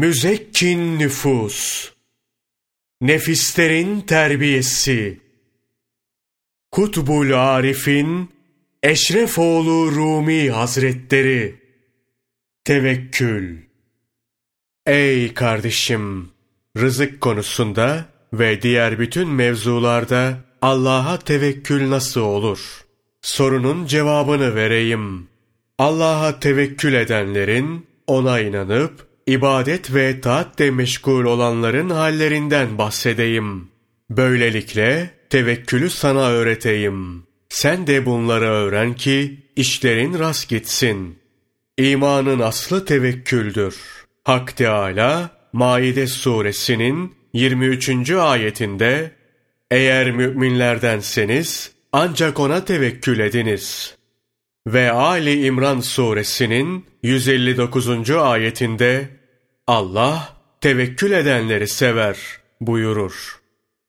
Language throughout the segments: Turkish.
Müzekkin nüfus, nefislerin terbiyesi, Kutbul Arif'in Eşrefoğlu Rumi Hazretleri, Tevekkül Ey kardeşim! Rızık konusunda ve diğer bütün mevzularda Allah'a tevekkül nasıl olur? Sorunun cevabını vereyim. Allah'a tevekkül edenlerin, ona inanıp, ibadet ve taatle meşgul olanların hallerinden bahsedeyim. Böylelikle tevekkülü sana öğreteyim. Sen de bunları öğren ki işlerin rast gitsin. İmanın aslı tevekküldür. Hak Teâlâ, Maide suresinin 23. ayetinde eğer müminlerdenseniz ancak ona tevekkül ediniz. Ve Ali İmran suresinin 159. ayetinde Allah tevekkül edenleri sever buyurur.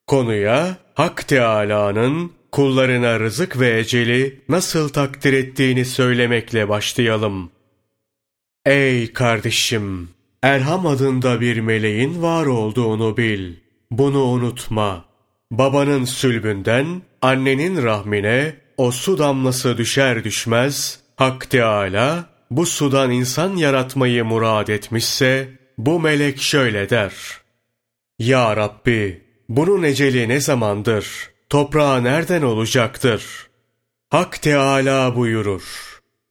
Konuya Hak Teâlâ'nın kullarına rızık ve eceli nasıl takdir ettiğini söylemekle başlayalım. Ey kardeşim! Erham adında bir meleğin var olduğunu bil. Bunu unutma. Babanın sülbünden annenin rahmine o su damlası düşer düşmez, Hak Teâlâ bu sudan insan yaratmayı murad etmişse, bu melek şöyle der. Ya Rabbi, bunun eceli ne zamandır? Toprağa nereden olacaktır? Hak Teâlâ buyurur.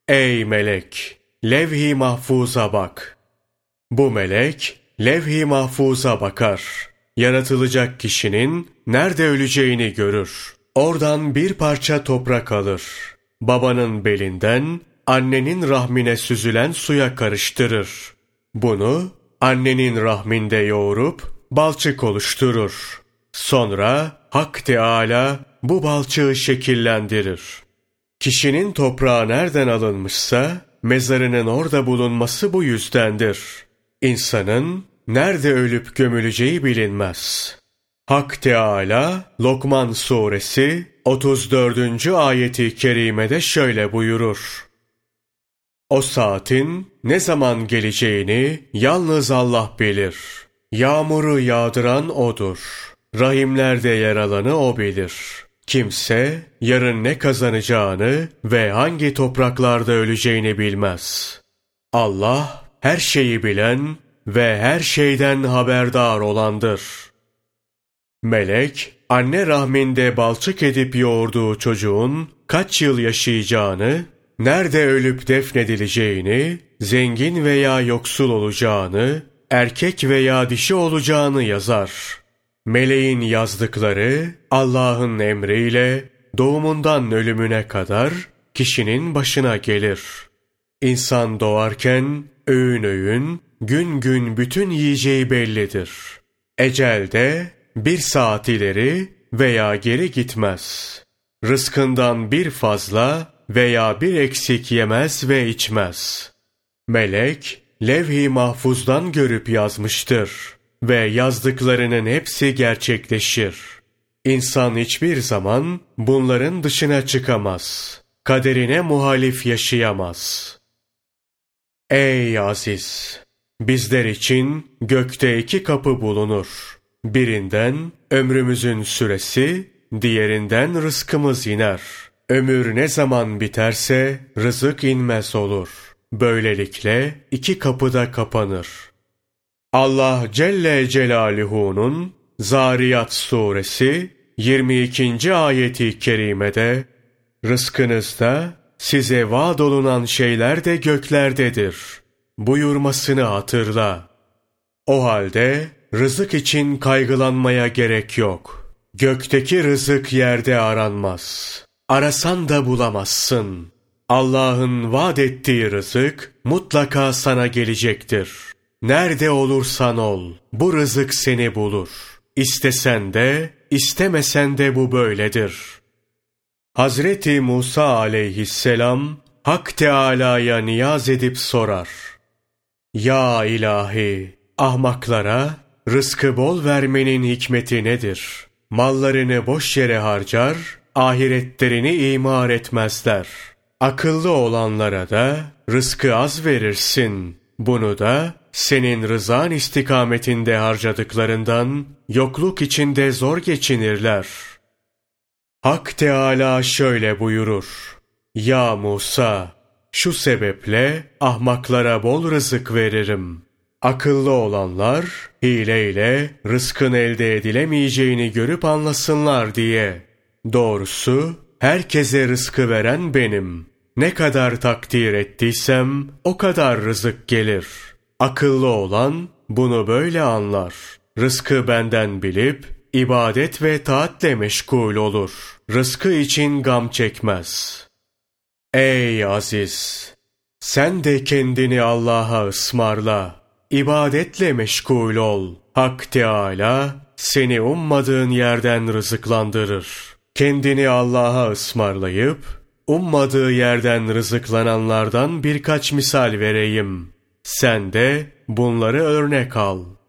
Ey melek! Levh-i mahfuza bak. Bu melek, levh-i mahfuza bakar yaratılacak kişinin nerede öleceğini görür. Oradan bir parça toprak alır. Babanın belinden annenin rahmine süzülen suya karıştırır. Bunu annenin rahminde yoğurup balçık oluşturur. Sonra Hak Teâlâ bu balçığı şekillendirir. Kişinin toprağı nereden alınmışsa mezarının orada bulunması bu yüzdendir. İnsanın nerede ölüp gömüleceği bilinmez. Hak Teâlâ Lokman Suresi 34. ayeti kerimede şöyle buyurur. O saatin ne zaman geleceğini yalnız Allah bilir. Yağmuru yağdıran O'dur. Rahimlerde yer alanı O bilir. Kimse yarın ne kazanacağını ve hangi topraklarda öleceğini bilmez. Allah her şeyi bilen ve her şeyden haberdar olandır. Melek, anne rahminde balçık edip yoğurduğu çocuğun kaç yıl yaşayacağını, nerede ölüp defnedileceğini, zengin veya yoksul olacağını, erkek veya dişi olacağını yazar. Meleğin yazdıkları Allah'ın emriyle doğumundan ölümüne kadar kişinin başına gelir. İnsan doğarken öğün öğün, gün gün bütün yiyeceği bellidir. Ecelde bir saat ileri veya geri gitmez. Rızkından bir fazla veya bir eksik yemez ve içmez. Melek, levh-i mahfuzdan görüp yazmıştır ve yazdıklarının hepsi gerçekleşir. İnsan hiçbir zaman bunların dışına çıkamaz. Kaderine muhalif yaşayamaz. Ey aziz! Bizler için gökte iki kapı bulunur. Birinden ömrümüzün süresi, diğerinden rızkımız iner. Ömür ne zaman biterse rızık inmez olur. Böylelikle iki kapı da kapanır. Allah Celle Celaluhu'nun Zariyat suresi 22. ayeti kerimede rızkınızda size vaad olunan şeyler de göklerdedir buyurmasını hatırla. O halde rızık için kaygılanmaya gerek yok. Gökteki rızık yerde aranmaz. Arasan da bulamazsın. Allah'ın vaat ettiği rızık mutlaka sana gelecektir. Nerede olursan ol, bu rızık seni bulur. İstesen de, istemesen de bu böyledir. Hazreti Musa aleyhisselam, Hak Teâlâ'ya niyaz edip sorar. Ya ilahi, ahmaklara rızkı bol vermenin hikmeti nedir? Mallarını boş yere harcar, ahiretlerini imar etmezler. Akıllı olanlara da rızkı az verirsin. Bunu da senin rızan istikametinde harcadıklarından yokluk içinde zor geçinirler. Hak Teala şöyle buyurur. Ya Musa, şu sebeple ahmaklara bol rızık veririm. Akıllı olanlar hileyle rızkın elde edilemeyeceğini görüp anlasınlar diye. Doğrusu herkese rızkı veren benim. Ne kadar takdir ettiysem o kadar rızık gelir. Akıllı olan bunu böyle anlar. Rızkı benden bilip ibadet ve taatle meşgul olur. Rızkı için gam çekmez. Ey aziz! Sen de kendini Allah'a ısmarla. İbadetle meşgul ol. Hak Teâlâ seni ummadığın yerden rızıklandırır. Kendini Allah'a ısmarlayıp, ummadığı yerden rızıklananlardan birkaç misal vereyim. Sen de bunları örnek al.''